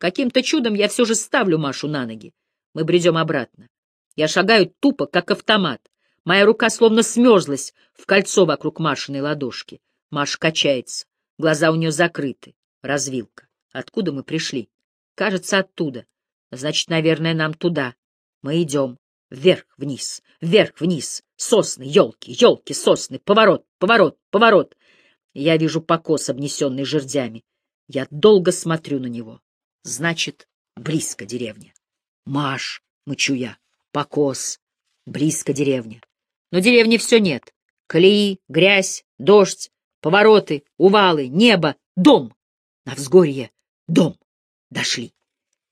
Каким-то чудом я все же ставлю Машу на ноги. Мы бредем обратно. Я шагаю тупо, как автомат. Моя рука словно смерзлась в кольцо вокруг Машиной ладошки. Маша качается. Глаза у нее закрыты. Развилка. Откуда мы пришли? Кажется, оттуда. Значит, наверное, нам туда. Мы идем. Вверх, вниз, вверх, вниз. Сосны, елки, елки, сосны. Поворот, поворот, поворот. Я вижу покос, обнесенный жердями. Я долго смотрю на него. Значит, близко деревня. Маш, мычу я. Покос. Близко деревня. Но деревни все нет. Колеи, грязь, дождь, повороты, увалы, небо, дом. На взгорье дом. Дошли.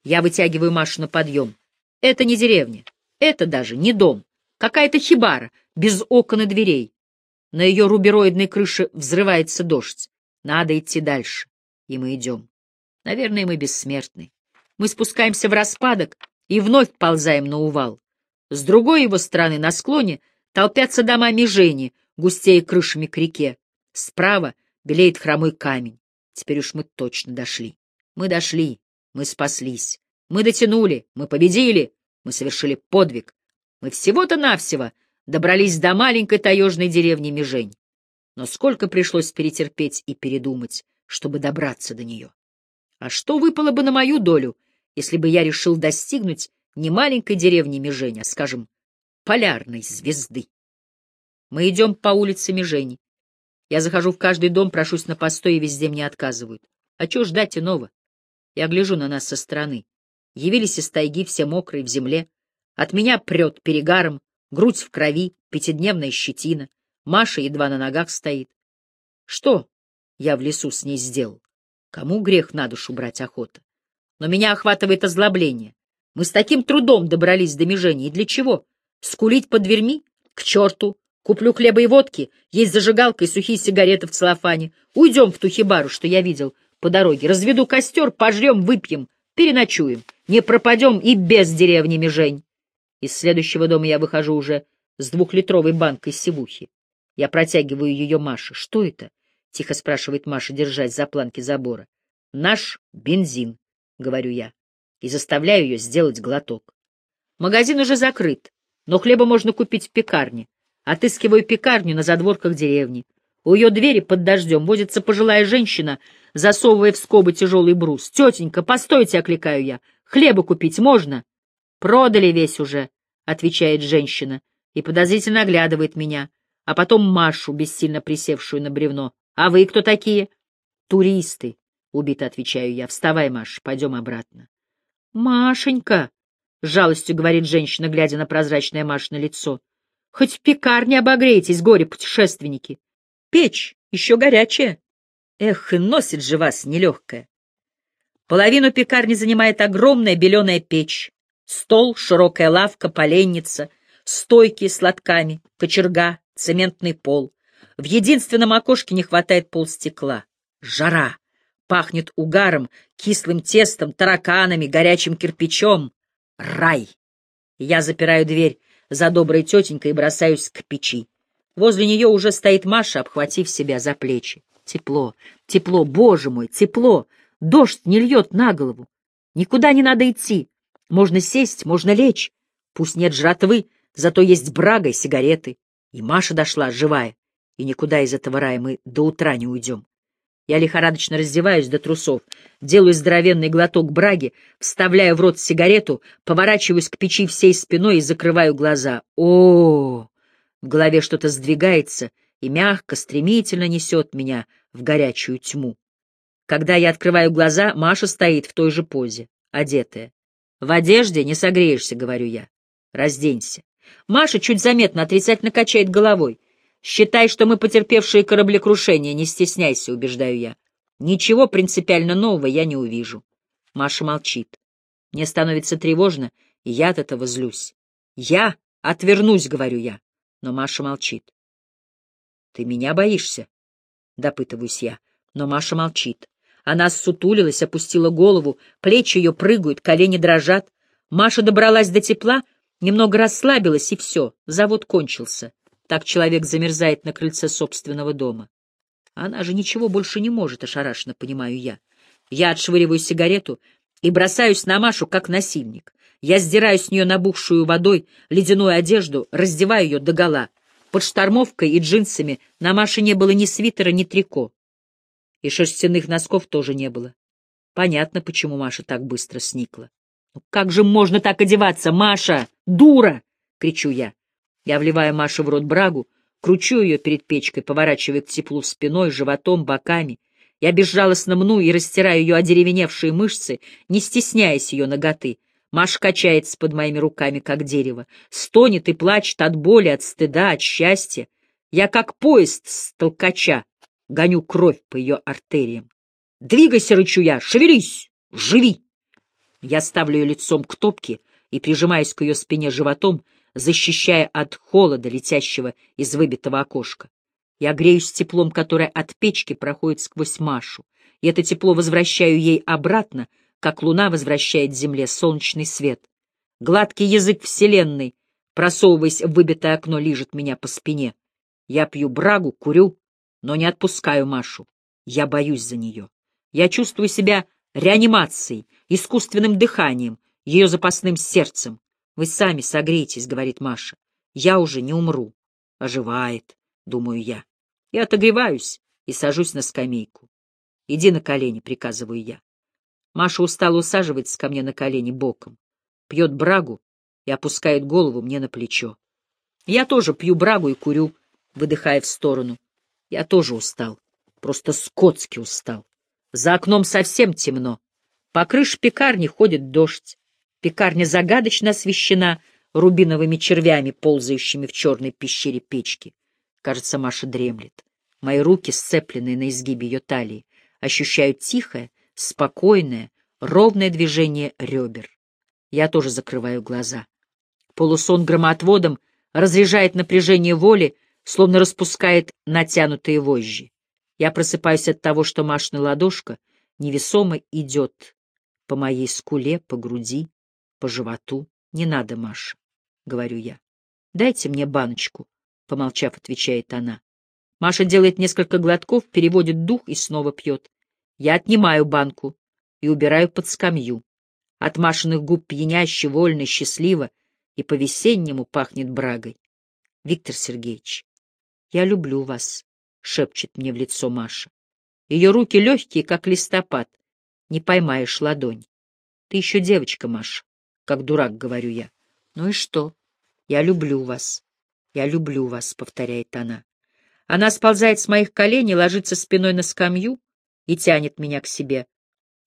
Я вытягиваю Машу на подъем. Это не деревня. Это даже не дом. Какая-то хибара, без окон и дверей. На ее рубероидной крыше взрывается дождь. Надо идти дальше. И мы идем. Наверное, мы бессмертны. Мы спускаемся в распадок и вновь ползаем на увал. С другой его стороны, на склоне, толпятся дома Межени, густее крышами к реке. Справа белеет хромой камень. Теперь уж мы точно дошли. Мы дошли, мы спаслись. Мы дотянули, мы победили, мы совершили подвиг. Мы всего-то навсего добрались до маленькой таежной деревни Межень. Но сколько пришлось перетерпеть и передумать, чтобы добраться до нее. А что выпало бы на мою долю, если бы я решил достигнуть не маленькой деревни Межень, а, скажем, полярной звезды? Мы идем по улице Межени. Я захожу в каждый дом, прошусь на постой, и везде мне отказывают. А чего ждать иного? Я гляжу на нас со стороны. Явились из тайги все мокрые, в земле. От меня прет перегаром, грудь в крови, пятидневная щетина. Маша едва на ногах стоит. Что я в лесу с ней сделал? Кому грех на душу брать охота? Но меня охватывает озлобление. Мы с таким трудом добрались до межения. И для чего? Скулить под дверьми? К черту! Куплю хлеба и водки, есть зажигалка и сухие сигареты в целлофане. Уйдем в ту хибару, что я видел по дороге. Разведу костер, пожрем, выпьем, переночуем. Не пропадем и без деревни Межень. Из следующего дома я выхожу уже с двухлитровой банкой сивухи. Я протягиваю ее Маше. Что это? — тихо спрашивает Маша, держась за планки забора. — Наш бензин, — говорю я, и заставляю ее сделать глоток. Магазин уже закрыт, но хлеба можно купить в пекарне. Отыскиваю пекарню на задворках деревни. У ее двери под дождем возится пожилая женщина, засовывая в скобы тяжелый брус. «Тетенька, постойте!» — окликаю я. «Хлеба купить можно?» «Продали весь уже», — отвечает женщина и подозрительно оглядывает меня, а потом Машу, бессильно присевшую на бревно. «А вы кто такие?» «Туристы», — убито отвечаю я. «Вставай, Маш, пойдем обратно». «Машенька», — жалостью говорит женщина, глядя на прозрачное Машино лицо, — «хоть в пекарне обогрейтесь, горе-путешественники. Печь еще горячая. Эх, и носит же вас нелегкая». Половину пекарни занимает огромная беленая печь, стол, широкая лавка, поленница, стойки с лотками, кочерга, цементный пол. В единственном окошке не хватает полстекла. Жара. Пахнет угаром, кислым тестом, тараканами, горячим кирпичом. Рай. Я запираю дверь за доброй тетенькой и бросаюсь к печи. Возле нее уже стоит Маша, обхватив себя за плечи. Тепло, тепло, боже мой, тепло. Дождь не льет на голову. Никуда не надо идти. Можно сесть, можно лечь. Пусть нет жратвы, зато есть брага и сигареты. И Маша дошла, живая и никуда из этого рая мы до утра не уйдем. Я лихорадочно раздеваюсь до трусов, делаю здоровенный глоток браги, вставляю в рот сигарету, поворачиваюсь к печи всей спиной и закрываю глаза. О, -о, -о! В голове что-то сдвигается и мягко, стремительно несет меня в горячую тьму. Когда я открываю глаза, Маша стоит в той же позе, одетая. «В одежде не согреешься», — говорю я. «Разденься». Маша чуть заметно отрицательно качает головой. Считай, что мы потерпевшие кораблекрушение, не стесняйся, убеждаю я. Ничего принципиально нового я не увижу. Маша молчит. Мне становится тревожно, и я от этого злюсь. Я отвернусь, говорю я, но Маша молчит. Ты меня боишься? Допытываюсь я, но Маша молчит. Она ссутулилась, опустила голову, плечи ее прыгают, колени дрожат. Маша добралась до тепла, немного расслабилась, и все, завод кончился. Так человек замерзает на крыльце собственного дома. Она же ничего больше не может, ошарашенно понимаю я. Я отшвыриваю сигарету и бросаюсь на Машу, как насильник. Я сдираю с нее набухшую водой ледяную одежду, раздеваю ее догола. Под штормовкой и джинсами на Маше не было ни свитера, ни трико. И шерстяных носков тоже не было. Понятно, почему Маша так быстро сникла. «Ну как же можно так одеваться, Маша? Дура!» — кричу я. Я вливаю Маше в рот брагу, кручу ее перед печкой, поворачивая к теплу спиной, животом, боками. Я безжалостно мну и растираю ее одеревеневшие мышцы, не стесняясь ее ноготы. Маша качается под моими руками, как дерево, стонет и плачет от боли, от стыда, от счастья. Я, как поезд с толкача, гоню кровь по ее артериям. «Двигайся, рычу я! Шевелись! Живи!» Я ставлю ее лицом к топке и прижимаюсь к ее спине животом, защищая от холода, летящего из выбитого окошка. Я греюсь теплом, которое от печки проходит сквозь Машу, и это тепло возвращаю ей обратно, как луна возвращает Земле солнечный свет. Гладкий язык Вселенной, просовываясь в выбитое окно, лижет меня по спине. Я пью брагу, курю, но не отпускаю Машу. Я боюсь за нее. Я чувствую себя реанимацией, искусственным дыханием, ее запасным сердцем. «Вы сами согрейтесь», — говорит Маша. «Я уже не умру». Оживает, думаю я. Я отогреваюсь и сажусь на скамейку. «Иди на колени», — приказываю я. Маша устало усаживается ко мне на колени боком, пьет брагу и опускает голову мне на плечо. Я тоже пью брагу и курю, выдыхая в сторону. Я тоже устал, просто скотски устал. За окном совсем темно. По крыше пекарни ходит дождь. Пекарня загадочно освещена рубиновыми червями, ползающими в черной пещере печки. Кажется, Маша дремлет. Мои руки, сцепленные на изгибе ее талии, ощущают тихое, спокойное, ровное движение ребер. Я тоже закрываю глаза. Полусон громоотводом разряжает напряжение воли, словно распускает натянутые вожжи. Я просыпаюсь от того, что Машина ладошка невесомо идет по моей скуле, по груди, по животу. Не надо, Маша, — говорю я. Дайте мне баночку, — помолчав, отвечает она. Маша делает несколько глотков, переводит дух и снова пьет. Я отнимаю банку и убираю под скамью. От Машиных губ пьяняще, вольно, счастливо и по-весеннему пахнет брагой. Виктор Сергеевич, я люблю вас, — шепчет мне в лицо Маша. Ее руки легкие, как листопад. Не поймаешь ладонь. Ты еще девочка, Маша, как дурак, говорю я. Ну и что? Я люблю вас. Я люблю вас, — повторяет она. Она сползает с моих коленей, ложится спиной на скамью, и тянет меня к себе.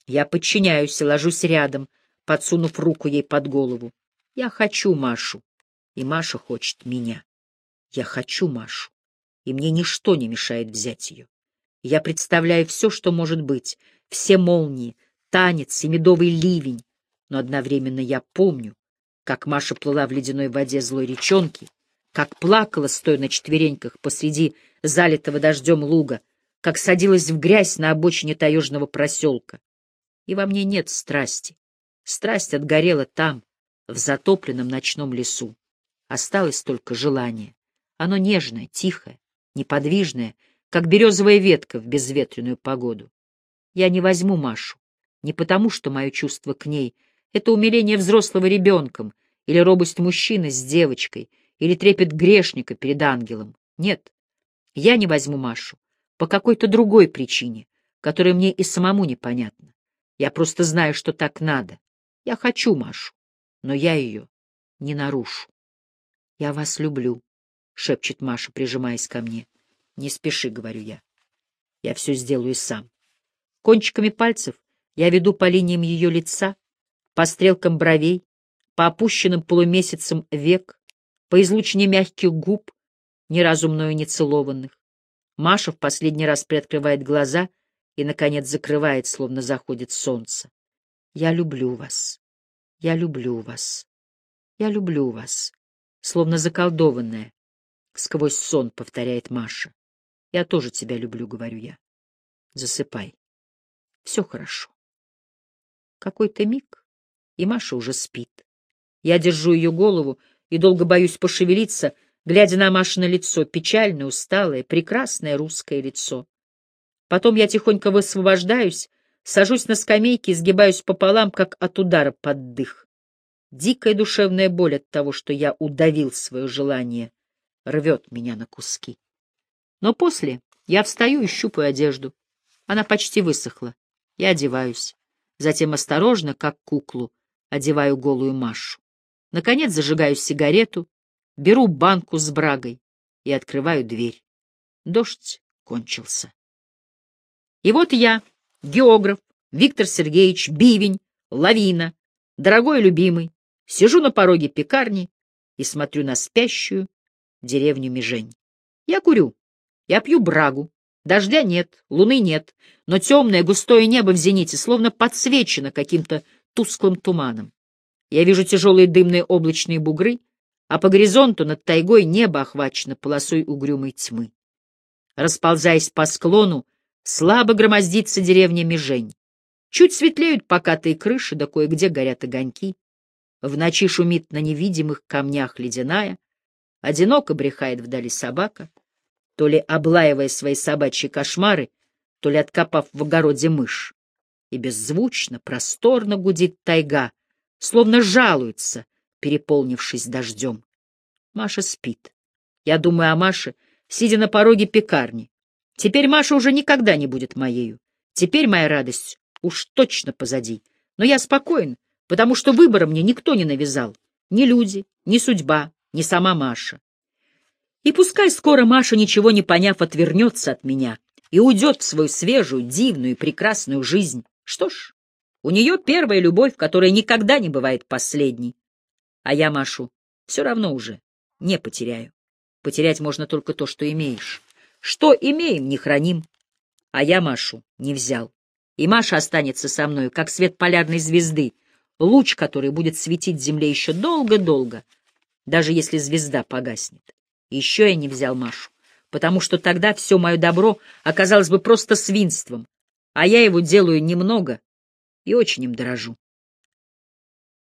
Я подчиняюсь и ложусь рядом, подсунув руку ей под голову. Я хочу Машу, и Маша хочет меня. Я хочу Машу, и мне ничто не мешает взять ее. Я представляю все, что может быть, все молнии, танец и медовый ливень, но одновременно я помню, как Маша плыла в ледяной воде злой речонки, как плакала, стоя на четвереньках посреди залитого дождем луга, как садилась в грязь на обочине таежного проселка. И во мне нет страсти. Страсть отгорела там, в затопленном ночном лесу. Осталось только желание. Оно нежное, тихое, неподвижное, как березовая ветка в безветренную погоду. Я не возьму Машу, не потому, что мое чувство к ней — это умиление взрослого ребенком, или робость мужчины с девочкой, или трепет грешника перед ангелом. Нет, я не возьму Машу, по какой-то другой причине, которая мне и самому непонятна. Я просто знаю, что так надо. Я хочу Машу, но я ее не нарушу. — Я вас люблю, — шепчет Маша, прижимаясь ко мне. — Не спеши, — говорю я. Я все сделаю сам. Кончиками пальцев я веду по линиям ее лица, по стрелкам бровей, по опущенным полумесяцам век, по излучине мягких губ, ни разу мною не целованных. Маша в последний раз приоткрывает глаза и, наконец, закрывает, словно заходит солнце. «Я люблю вас. Я люблю вас. Я люблю вас». Словно заколдованная. Сквозь сон повторяет Маша. «Я тоже тебя люблю», — говорю я. «Засыпай. Все хорошо». Какой-то миг, и Маша уже спит. Я держу ее голову и долго боюсь пошевелиться, — глядя на Машино лицо, печальное, усталое, прекрасное русское лицо. Потом я тихонько высвобождаюсь, сажусь на скамейке и сгибаюсь пополам, как от удара под дых. Дикая душевная боль от того, что я удавил свое желание, рвет меня на куски. Но после я встаю и щупаю одежду. Она почти высохла. Я одеваюсь. Затем осторожно, как куклу, одеваю голую Машу. Наконец зажигаю сигарету, беру банку с брагой и открываю дверь. Дождь кончился. И вот я, географ, Виктор Сергеевич, бивень, лавина, дорогой любимый, сижу на пороге пекарни и смотрю на спящую деревню Межень. Я курю, я пью брагу, дождя нет, луны нет, но темное густое небо в зените словно подсвечено каким-то тусклым туманом. Я вижу тяжелые дымные облачные бугры, а по горизонту над тайгой небо охвачено полосой угрюмой тьмы. Расползаясь по склону, слабо громоздится деревня Межень. Чуть светлеют покатые крыши, да кое-где горят огоньки. В ночи шумит на невидимых камнях ледяная, одиноко брехает вдали собака, то ли облаивая свои собачьи кошмары, то ли откопав в огороде мышь. И беззвучно, просторно гудит тайга, словно жалуется, переполнившись дождем. Маша спит. Я думаю о Маше, сидя на пороге пекарни. Теперь Маша уже никогда не будет моею. Теперь моя радость уж точно позади. Но я спокоен, потому что выбора мне никто не навязал. Ни люди, ни судьба, ни сама Маша. И пускай скоро Маша, ничего не поняв, отвернется от меня и уйдет в свою свежую, дивную и прекрасную жизнь. Что ж, у нее первая любовь, которая никогда не бывает последней. А я Машу все равно уже не потеряю. Потерять можно только то, что имеешь. Что имеем, не храним. А я Машу не взял. И Маша останется со мной, как свет полярной звезды, луч, который будет светить земле еще долго-долго, даже если звезда погаснет. Еще я не взял Машу, потому что тогда все мое добро оказалось бы просто свинством, а я его делаю немного и очень им дорожу.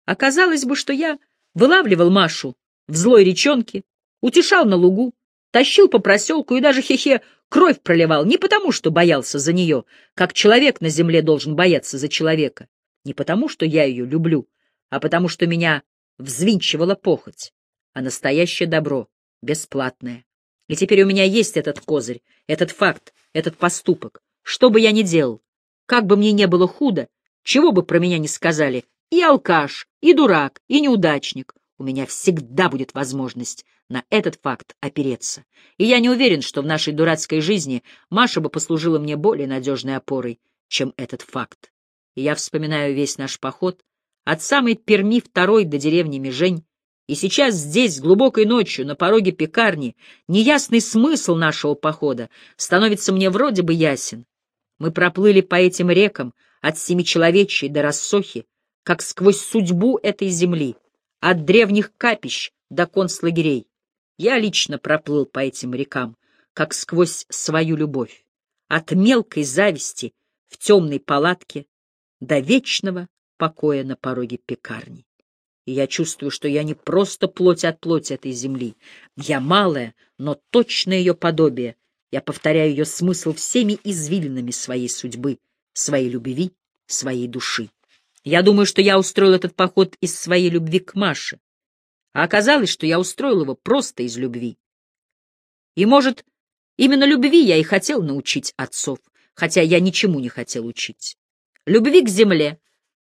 Оказалось бы, что я вылавливал Машу в злой речонке, утешал на лугу, тащил по проселку и даже хе-хе кровь проливал не потому, что боялся за нее, как человек на земле должен бояться за человека, не потому, что я ее люблю, а потому, что меня взвинчивала похоть, а настоящее добро бесплатное. И теперь у меня есть этот козырь, этот факт, этот поступок. Что бы я ни делал, как бы мне не было худо, чего бы про меня ни сказали, и алкаш, и дурак, и неудачник, у меня всегда будет возможность на этот факт опереться. И я не уверен, что в нашей дурацкой жизни Маша бы послужила мне более надежной опорой, чем этот факт. И я вспоминаю весь наш поход от самой Перми второй до деревни Межень, и сейчас здесь, глубокой ночью, на пороге пекарни, неясный смысл нашего похода становится мне вроде бы ясен. Мы проплыли по этим рекам от Семичеловечьей до Рассохи, как сквозь судьбу этой земли — от древних капищ до концлагерей. Я лично проплыл по этим рекам, как сквозь свою любовь, от мелкой зависти в темной палатке до вечного покоя на пороге пекарни. И я чувствую, что я не просто плоть от плоти этой земли. Я малая, но точное ее подобие. Я повторяю ее смысл всеми извилинами своей судьбы, своей любви, своей души. Я думаю, что я устроил этот поход из своей любви к Маше. А оказалось, что я устроил его просто из любви. И, может, именно любви я и хотел научить отцов, хотя я ничему не хотел учить. Любви к земле,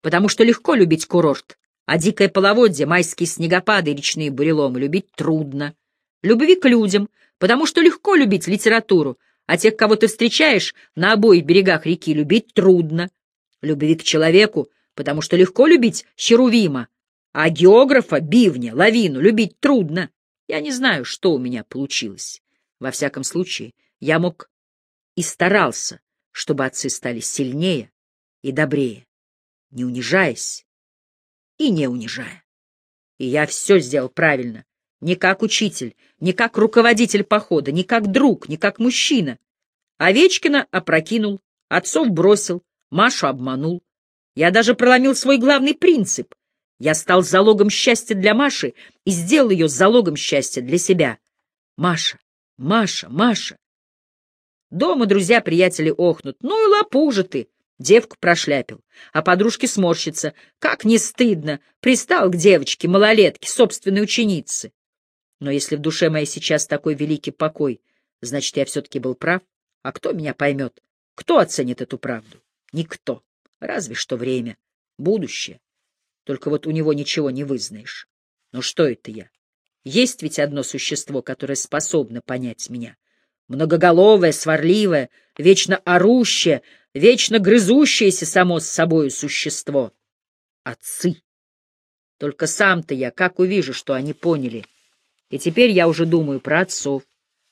потому что легко любить курорт, а дикое половодье, майские снегопады и речные буреломы любить трудно. Любви к людям, потому что легко любить литературу, а тех, кого ты встречаешь на обоих берегах реки, любить трудно. Любви к человеку, потому что легко любить Херувима, а географа, бивня, лавину любить трудно. Я не знаю, что у меня получилось. Во всяком случае, я мог и старался, чтобы отцы стали сильнее и добрее, не унижаясь и не унижая. И я все сделал правильно, не как учитель, не как руководитель похода, не как друг, не как мужчина. Овечкина опрокинул, отцов бросил, Машу обманул, я даже проломил свой главный принцип. Я стал залогом счастья для Маши и сделал ее залогом счастья для себя. Маша, Маша, Маша. Дома друзья-приятели охнут. Ну и лапужа ты. Девку прошляпил, а подружке сморщится. Как не стыдно! Пристал к девочке, малолетке, собственной ученице. Но если в душе моей сейчас такой великий покой, значит, я все-таки был прав. А кто меня поймет? Кто оценит эту правду? Никто. Разве что время. Будущее. Только вот у него ничего не вызнаешь. Но что это я? Есть ведь одно существо, которое способно понять меня. Многоголовое, сварливое, вечно орущее, вечно грызущееся само с собою существо. Отцы. Только сам-то я как увижу, что они поняли. И теперь я уже думаю про отцов.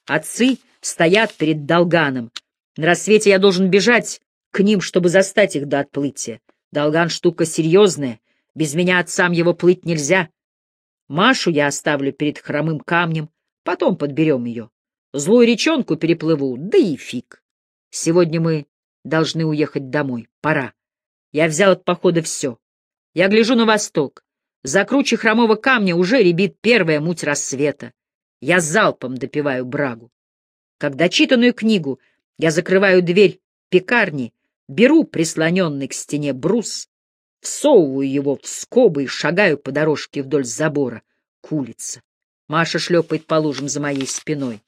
Отцы стоят перед Долганом. На рассвете я должен бежать к ним, чтобы застать их до отплытия. Долган штука серьезная, без меня отцам его плыть нельзя. Машу я оставлю перед хромым камнем, потом подберем ее. Злую речонку переплыву, да и фиг. Сегодня мы должны уехать домой, пора. Я взял от похода все. Я гляжу на восток. За круче хромого камня уже ребит первая муть рассвета. Я залпом допиваю брагу. Когда читанную книгу я закрываю дверь пекарни, беру прислоненный к стене брус, всовываю его в скобы и шагаю по дорожке вдоль забора к улице. Маша шлепает по лужам за моей спиной.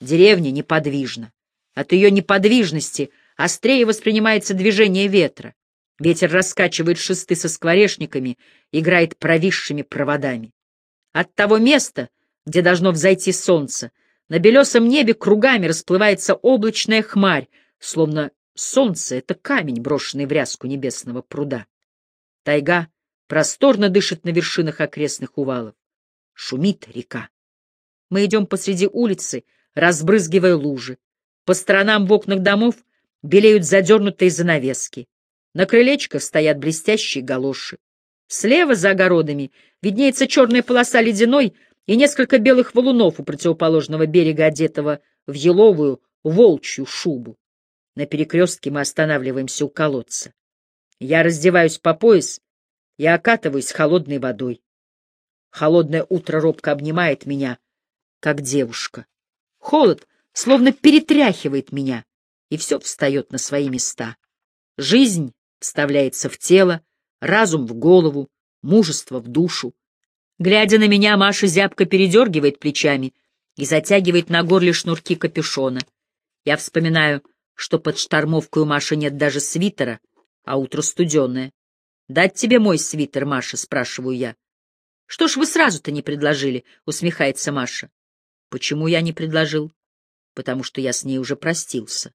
Деревня неподвижна. От ее неподвижности острее воспринимается движение ветра. Ветер раскачивает шесты со скворечниками, играет провисшими проводами. От того места, где должно взойти солнце, на белесом небе кругами расплывается облачная хмарь, словно солнце — это камень, брошенный в ряску небесного пруда. Тайга просторно дышит на вершинах окрестных увалов. Шумит река. Мы идем посреди улицы, разбрызгивая лужи. По сторонам в окнах домов белеют задернутые занавески. На крылечках стоят блестящие галоши. Слева за огородами виднеется черная полоса ледяной, и несколько белых валунов у противоположного берега, одетого в еловую волчью шубу. На перекрестке мы останавливаемся у колодца. Я раздеваюсь по пояс и окатываюсь холодной водой. Холодное утро робко обнимает меня, как девушка. Холод словно перетряхивает меня, и все встает на свои места. Жизнь вставляется в тело, разум в голову, мужество в душу. Глядя на меня, Маша зябко передергивает плечами и затягивает на горле шнурки капюшона. Я вспоминаю, что под штормовкой у Маши нет даже свитера, а утро студеное. «Дать тебе мой свитер, Маша?» — спрашиваю я. «Что ж вы сразу-то не предложили?» — усмехается Маша. «Почему я не предложил?» «Потому что я с ней уже простился.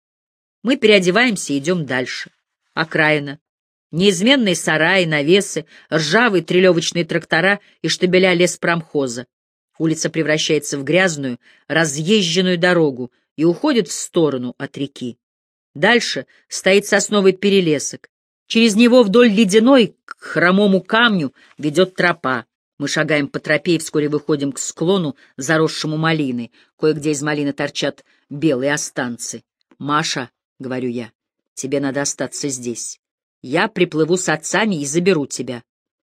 Мы переодеваемся и идем дальше. Окраина. Неизменные сараи, навесы, ржавые трелевочные трактора и штабеля леспромхоза. Улица превращается в грязную, разъезженную дорогу и уходит в сторону от реки. Дальше стоит сосновый перелесок. Через него вдоль ледяной к хромому камню ведет тропа. Мы шагаем по тропе и вскоре выходим к склону, заросшему малины. Кое-где из малины торчат белые останцы. «Маша», — говорю я, — «тебе надо остаться здесь. Я приплыву с отцами и заберу тебя.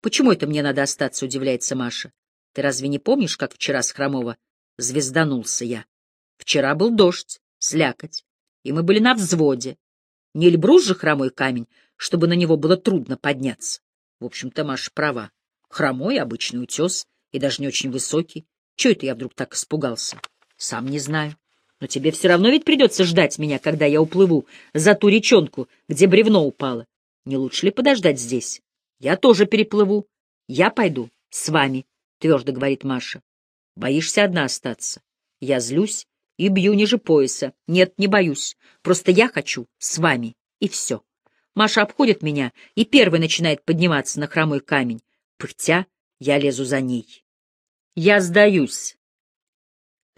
Почему это мне надо остаться, удивляется Маша. Ты разве не помнишь, как вчера с Хромова звезданулся я? Вчера был дождь, слякоть, и мы были на взводе. Не Эльбрус же хромой камень, чтобы на него было трудно подняться. В общем-то, Маша права. Хромой обычный утес, и даже не очень высокий. Чего это я вдруг так испугался? Сам не знаю. Но тебе все равно ведь придется ждать меня, когда я уплыву за ту речонку, где бревно упало. Не лучше ли подождать здесь? Я тоже переплыву. Я пойду с вами, твердо говорит Маша. Боишься одна остаться? Я злюсь и бью ниже пояса. Нет, не боюсь. Просто я хочу с вами, и все. Маша обходит меня и первой начинает подниматься на хромой камень. Пыхтя, я лезу за ней. Я сдаюсь.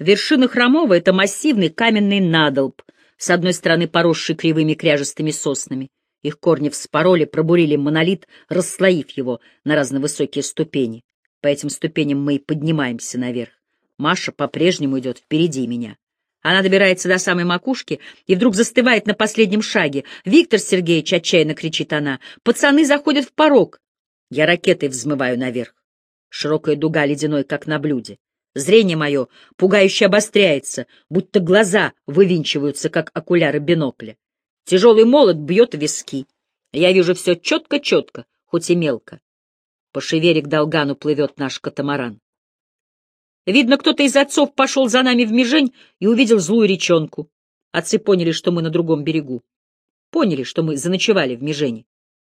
Вершина хромого — это массивный каменный надолб, с одной стороны поросший кривыми кряжестыми соснами, их корни вспороли, пробурили монолит, расслоив его на разновысокие ступени. По этим ступеням мы и поднимаемся наверх. Маша по-прежнему идет впереди меня. Она добирается до самой макушки и вдруг застывает на последнем шаге. «Виктор Сергеевич!» — отчаянно кричит она. «Пацаны заходят в порог!» Я ракетой взмываю наверх. Широкая дуга ледяной, как на блюде. Зрение мое пугающе обостряется, будто глаза вывинчиваются, как окуляры бинокля. Тяжелый молот бьет виски. Я вижу все четко-четко, хоть и мелко. По шевере к долгану плывет наш катамаран. Видно, кто-то из отцов пошел за нами в Межень и увидел злую речонку. Отцы поняли, что мы на другом берегу. Поняли, что мы заночевали в Межени.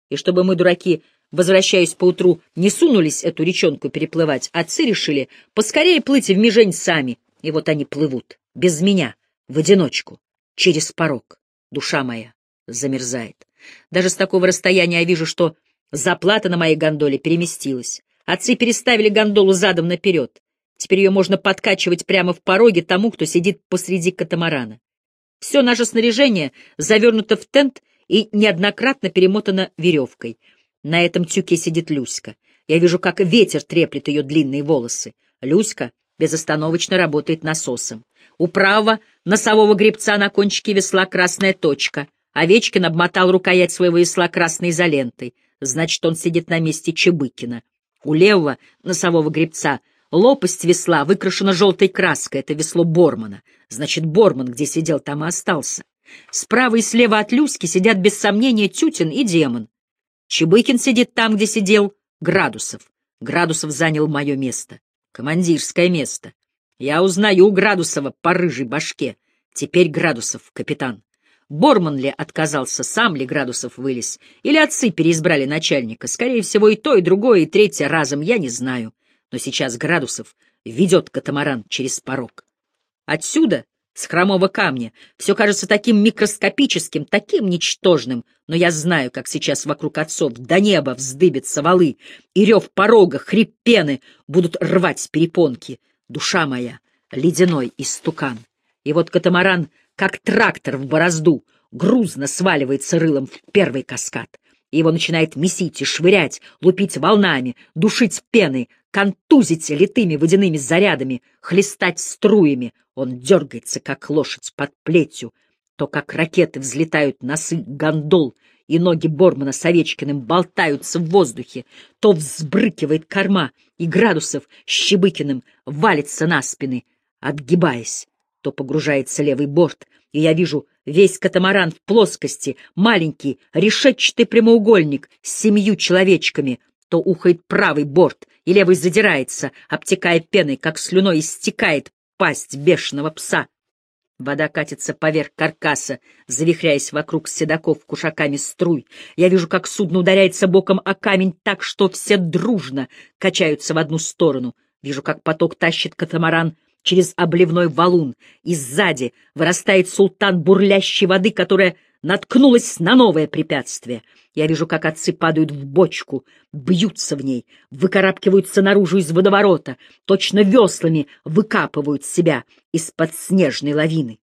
И чтобы мы, дураки, возвращаясь поутру, не сунулись эту речонку переплывать, отцы решили поскорее плыть в Межень сами. И вот они плывут, без меня, в одиночку, через порог. Душа моя замерзает. Даже с такого расстояния я вижу, что заплата на моей гондоле переместилась. Отцы переставили гондолу задом наперед. Теперь ее можно подкачивать прямо в пороге тому, кто сидит посреди катамарана. Все наше снаряжение завернуто в тент и неоднократно перемотано веревкой. На этом тюке сидит Люська. Я вижу, как ветер треплет ее длинные волосы. Люська безостановочно работает насосом. У правого носового гребца на кончике весла красная точка. Овечкин обмотал рукоять своего весла красной изолентой. Значит, он сидит на месте Чебыкина. У левого носового гребца лопасть весла выкрашена желтой краской. Это весло Бормана. Значит, Борман, где сидел, там и остался. Справа и слева от Люськи сидят без сомнения Тютин и Демон. Чебыкин сидит там, где сидел Градусов. Градусов занял мое место. Командирское место. Я узнаю Градусова по рыжей башке. Теперь Градусов, капитан. Борман ли отказался, сам ли Градусов вылез, или отцы переизбрали начальника, скорее всего, и то, и другое, и третье разом, я не знаю. Но сейчас Градусов ведет катамаран через порог. Отсюда, с хромого камня, все кажется таким микроскопическим, таким ничтожным, но я знаю, как сейчас вокруг отцов до неба вздыбятся валы, и рев порога, хрип пены будут рвать перепонки. Душа моя — ледяной истукан. И вот катамаран — как трактор в борозду, грузно сваливается рылом в первый каскад. Его начинает месить и швырять, лупить волнами, душить пеной, контузить литыми водяными зарядами, хлестать струями. Он дергается, как лошадь под плетью, то как ракеты взлетают носы гондол, и ноги Бормана с Овечкиным болтаются в воздухе, то взбрыкивает корма, и Градусов Щебыкиным валится на спины, отгибаясь то погружается левый борт, и я вижу весь катамаран в плоскости, маленький решетчатый прямоугольник с семью человечками, то ухает правый борт, и левый задирается, обтекая пеной, как слюной истекает пасть бешеного пса. Вода катится поверх каркаса, завихряясь вокруг седаков кушаками струй. Я вижу, как судно ударяется боком о камень так, что все дружно качаются в одну сторону. Вижу, как поток тащит катамаран через обливной валун, и сзади вырастает султан бурлящей воды, которая наткнулась на новое препятствие. Я вижу, как отцы падают в бочку, бьются в ней, выкарабкиваются наружу из водоворота, точно веслами выкапывают себя из-под снежной лавины.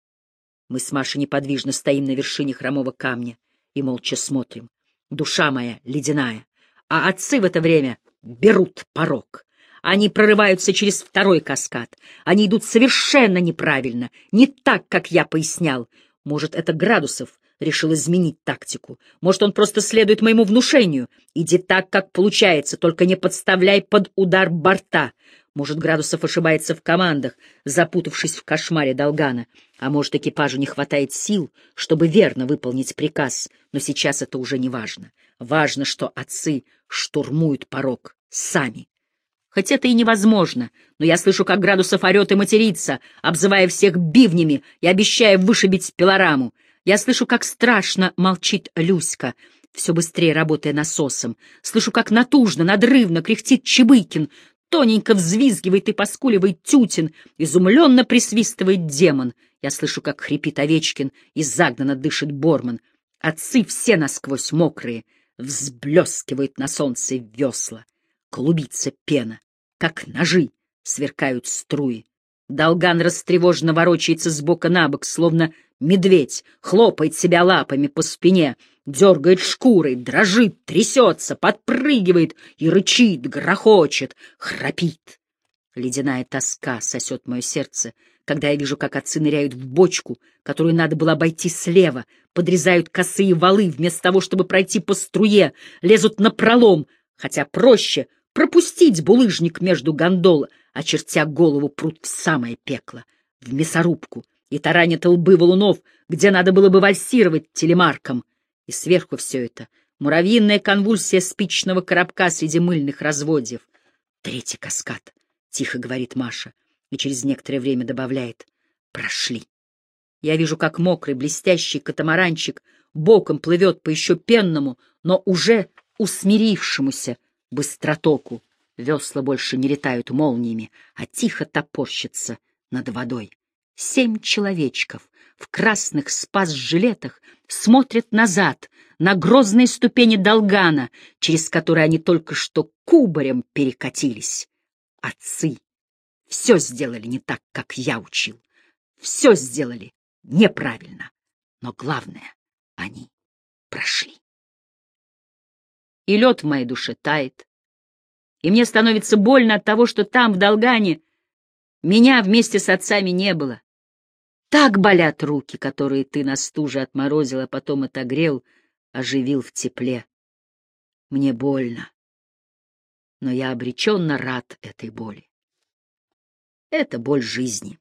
Мы с Машей неподвижно стоим на вершине хромого камня и молча смотрим. Душа моя ледяная, а отцы в это время берут порог. Они прорываются через второй каскад. Они идут совершенно неправильно, не так, как я пояснял. Может, это Градусов решил изменить тактику. Может, он просто следует моему внушению. Иди так, как получается, только не подставляй под удар борта. Может, Градусов ошибается в командах, запутавшись в кошмаре Долгана. А может, экипажу не хватает сил, чтобы верно выполнить приказ. Но сейчас это уже не важно. Важно, что отцы штурмуют порог сами. Хоть это и невозможно, но я слышу, как Градусов орет и матерится, обзывая всех бивнями и обещая вышибить пилораму. Я слышу, как страшно молчит Люська, все быстрее работая насосом. Слышу, как натужно, надрывно кряхтит Чебыкин, тоненько взвизгивает и поскуливает Тютин, изумленно присвистывает демон. Я слышу, как хрипит Овечкин и загнанно дышит Борман. Отцы все насквозь мокрые, взблескивают на солнце весла клубится пена, как ножи сверкают струи. Долган растревоженно ворочается с бока на бок, словно медведь, хлопает себя лапами по спине, дергает шкурой, дрожит, трясется, подпрыгивает и рычит, грохочет, храпит. Ледяная тоска сосет мое сердце, когда я вижу, как отцы ныряют в бочку, которую надо было обойти слева, подрезают косые валы вместо того, чтобы пройти по струе, лезут на пролом, хотя проще — пропустить булыжник между гондол, очертя голову прут в самое пекло, в мясорубку, и таранят лбы валунов, где надо было бы вальсировать телемарком. И сверху все это Муравьиная конвульсия спичного коробка среди мыльных разводьев. Третий каскад, — тихо говорит Маша, и через некоторое время добавляет. Прошли. Я вижу, как мокрый, блестящий катамаранчик боком плывет по еще пенному, но уже усмирившемуся быстротоку. Весла больше не летают молниями, а тихо топорщатся над водой. Семь человечков в красных спас-жилетах смотрят назад на грозные ступени долгана, через которые они только что кубарем перекатились. Отцы все сделали не так, как я учил. Все сделали неправильно. Но главное, они прошли. И лед в моей душе тает. И мне становится больно от того, что там, в Долгане, меня вместе с отцами не было. Так болят руки, которые ты на стуже отморозил, а потом отогрел, оживил в тепле. Мне больно, но я обреченно рад этой боли. Это боль жизни.